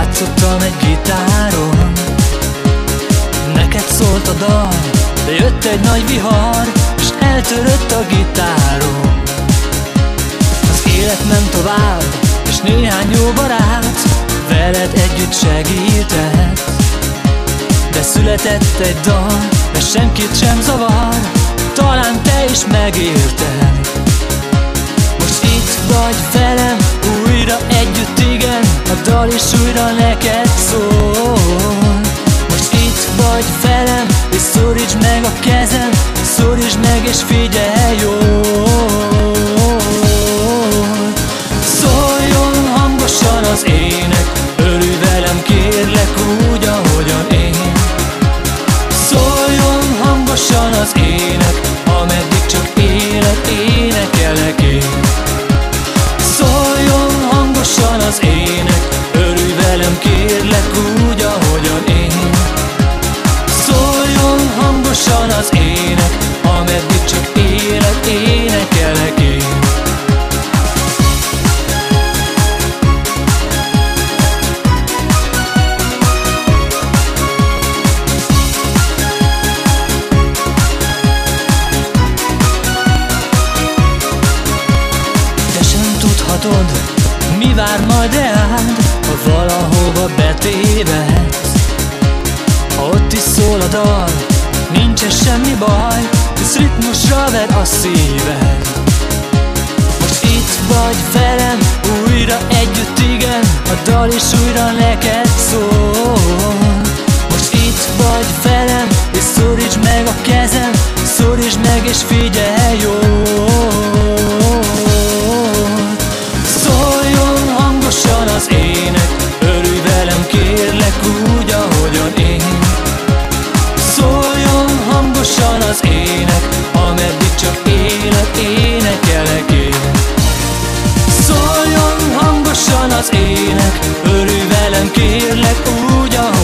játszottam egy gitáron. Neked szólt a dal, de jött egy nagy vihar És eltörött a gitárom Az élet ment tovább, és néhány jó barát Veled együtt segített. De született egy dal, de senkit sem zavar Talán te is megérted A dal is újra neked szól. Most itt vagy velem, és szorítsd meg a kezem Szorítsd meg és figyelj jól kérlek úgy, ahogyan én. Szóljon hangosan az ének Ameddig csak élet énekelek én. Te sem tudhatod, mi vár majd reád Ha valahova betévedsz. Ott is szól a dal, nincs -e semmi baj Hisz ritmusra ved a szíved. Most itt vagy velem, újra együtt igen A dal is újra neked szól. Most itt vagy velem, és szorítsd meg a kezem Szorítsd meg és figyelj az ének. Örülj velem kérlek úgy, ahogyan